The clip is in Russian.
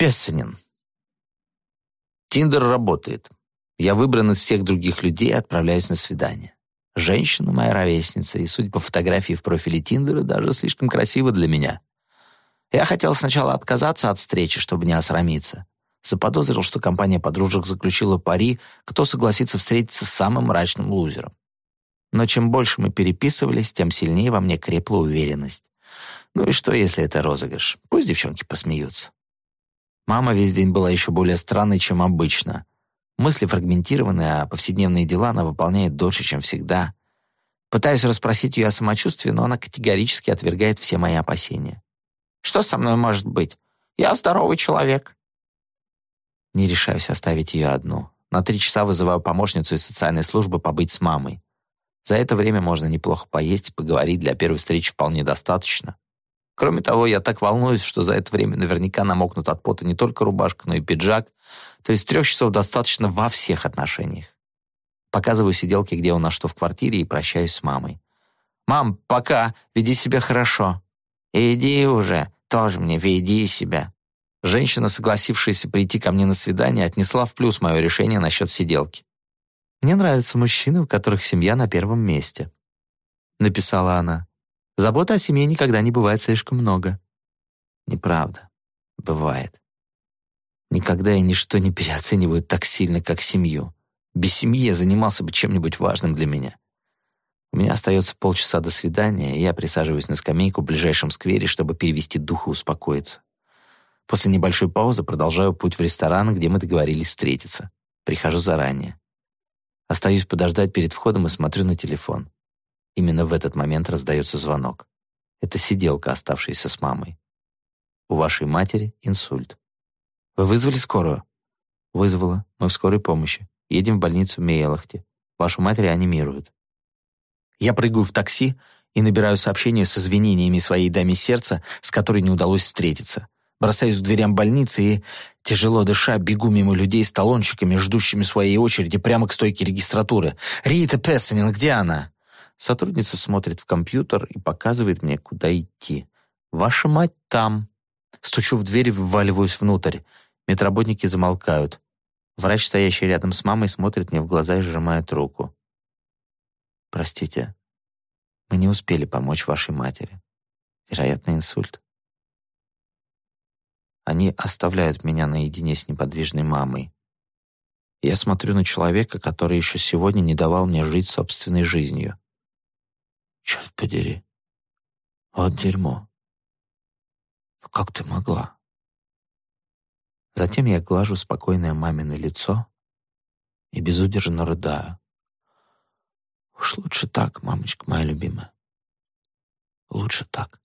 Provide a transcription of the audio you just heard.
Песанин. Тиндер работает. Я выбран из всех других людей и отправляюсь на свидание. Женщина моя ровесница, и, судя по фотографии в профиле Тиндера, даже слишком красива для меня. Я хотел сначала отказаться от встречи, чтобы не осрамиться. Заподозрил, что компания подружек заключила пари, кто согласится встретиться с самым мрачным лузером. Но чем больше мы переписывались, тем сильнее во мне крепла уверенность. Ну и что, если это розыгрыш? Пусть девчонки посмеются. Мама весь день была еще более странной, чем обычно. Мысли фрагментированы, а повседневные дела она выполняет дольше, чем всегда. Пытаюсь расспросить ее о самочувствии, но она категорически отвергает все мои опасения. «Что со мной может быть? Я здоровый человек». Не решаюсь оставить ее одну. На три часа вызываю помощницу из социальной службы побыть с мамой. За это время можно неплохо поесть и поговорить, для первой встречи вполне достаточно. Кроме того, я так волнуюсь, что за это время наверняка намокнут от пота не только рубашка, но и пиджак. То есть трех часов достаточно во всех отношениях. Показываю сиделке, где у нас что в квартире, и прощаюсь с мамой. «Мам, пока, веди себя хорошо». «Иди уже, тоже мне веди себя». Женщина, согласившаяся прийти ко мне на свидание, отнесла в плюс мое решение насчет сиделки. «Мне нравятся мужчины, у которых семья на первом месте», — написала она. Заботы о семье никогда не бывает слишком много. Неправда. Бывает. Никогда и ничто не переоценивают так сильно, как семью. Без семьи я занимался бы чем-нибудь важным для меня. У меня остается полчаса до свидания, и я присаживаюсь на скамейку в ближайшем сквере, чтобы перевести дух и успокоиться. После небольшой паузы продолжаю путь в ресторан, где мы договорились встретиться. Прихожу заранее. Остаюсь подождать перед входом и смотрю на телефон. Именно в этот момент раздается звонок. Это сиделка, оставшаяся с мамой. У вашей матери инсульт. Вы вызвали скорую? Вызвала. Мы в скорой помощи. Едем в больницу Мейлахте. Вашу мать реанимируют. Я прыгаю в такси и набираю сообщение с извинениями своей даме сердца, с которой не удалось встретиться. Бросаюсь к дверям больницы и, тяжело дыша, бегу мимо людей с талончиками, ждущими своей очереди, прямо к стойке регистратуры. «Рита Пессанин, где она?» Сотрудница смотрит в компьютер и показывает мне, куда идти. «Ваша мать там». Стучу в дверь и вваливаюсь внутрь. Медработники замолкают. Врач, стоящий рядом с мамой, смотрит мне в глаза и сжимает руку. «Простите, мы не успели помочь вашей матери. Вероятно, инсульт». Они оставляют меня наедине с неподвижной мамой. Я смотрю на человека, который еще сегодня не давал мне жить собственной жизнью. Черт подери. Вот дерьмо. Ну как ты могла? Затем я глажу спокойное мамино лицо и безудержно рыдаю. Уж лучше так, мамочка моя любимая. Лучше так.